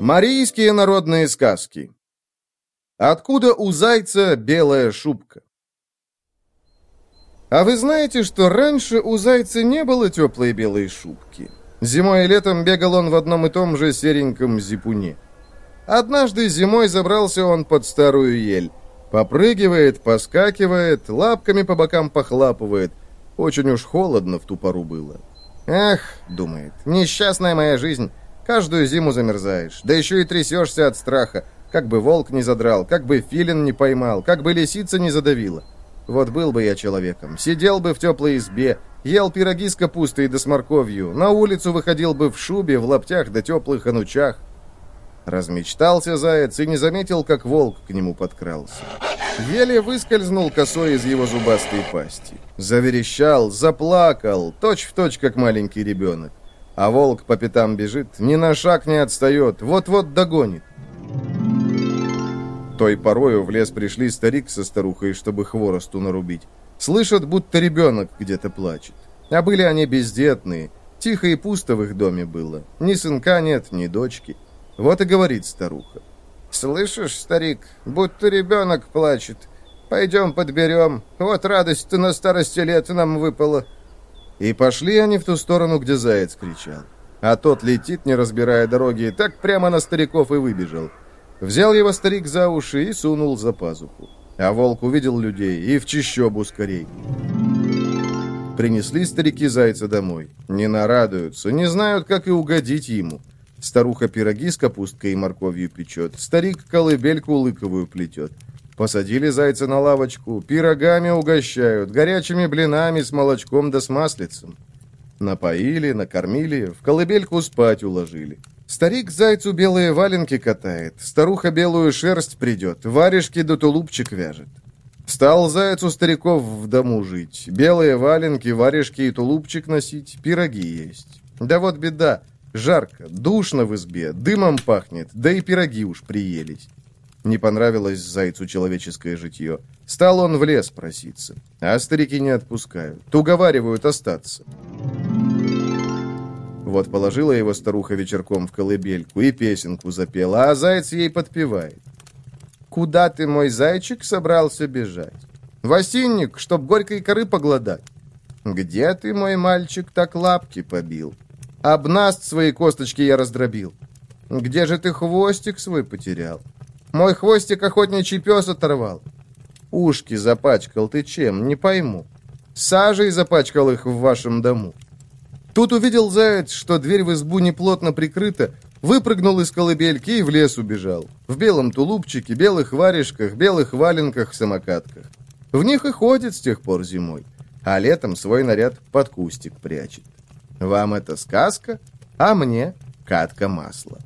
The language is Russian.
Марийские народные сказки Откуда у зайца белая шубка? А вы знаете, что раньше у зайца не было теплой белой шубки? Зимой и летом бегал он в одном и том же сереньком зипуне. Однажды зимой забрался он под старую ель. Попрыгивает, поскакивает, лапками по бокам похлапывает. Очень уж холодно в ту пору было. «Эх», — думает, — «несчастная моя жизнь». Каждую зиму замерзаешь, да еще и трясешься от страха, как бы волк не задрал, как бы филин не поймал, как бы лисица не задавила. Вот был бы я человеком, сидел бы в теплой избе, ел пироги с капустой да с морковью, на улицу выходил бы в шубе, в лаптях да теплых анучах. Размечтался заяц и не заметил, как волк к нему подкрался. Еле выскользнул косой из его зубастой пасти. Заверещал, заплакал, точь-в-точь, точь, как маленький ребенок. А волк по пятам бежит, ни на шаг не отстает, вот-вот догонит. Той порою в лес пришли старик со старухой, чтобы хворосту нарубить. Слышат, будто ребенок где-то плачет. А были они бездетные. Тихо и пусто в их доме было. Ни сынка нет, ни дочки. Вот и говорит старуха. «Слышишь, старик, будто ребенок плачет. Пойдем подберем. Вот радость-то на старости лет нам выпала». И пошли они в ту сторону, где заяц кричал. А тот летит, не разбирая дороги, так прямо на стариков и выбежал. Взял его старик за уши и сунул за пазуху. А волк увидел людей и в чищобу скорей. Принесли старики зайца домой. Не нарадуются, не знают, как и угодить ему. Старуха пироги с капусткой и морковью печет. Старик колыбельку лыковую плетет. Посадили зайца на лавочку, пирогами угощают, горячими блинами с молочком да с маслицем. Напоили, накормили, в колыбельку спать уложили. Старик зайцу белые валенки катает, старуха белую шерсть придет, варежки да тулупчик вяжет. Стал заяц у стариков в дому жить, белые валенки, варежки и тулупчик носить, пироги есть. Да вот беда, жарко, душно в избе, дымом пахнет, да и пироги уж приелись. Не понравилось зайцу человеческое житье. Стал он в лес проситься. А старики не отпускают. Уговаривают остаться. Вот положила его старуха вечерком в колыбельку и песенку запела, а заяц ей подпевает. «Куда ты, мой зайчик, собрался бежать? В осинник, чтоб горькой коры погладать. Где ты, мой мальчик, так лапки побил? Об наст свои косточки я раздробил. Где же ты хвостик свой потерял? Мой хвостик охотничий пес оторвал. Ушки запачкал ты чем, не пойму. Сажей запачкал их в вашем дому. Тут увидел заяц, что дверь в избу неплотно прикрыта, выпрыгнул из колыбельки и в лес убежал. В белом тулупчике, белых варежках, белых валенках, самокатках. В них и ходит с тех пор зимой, а летом свой наряд под кустик прячет. Вам это сказка, а мне катка масла.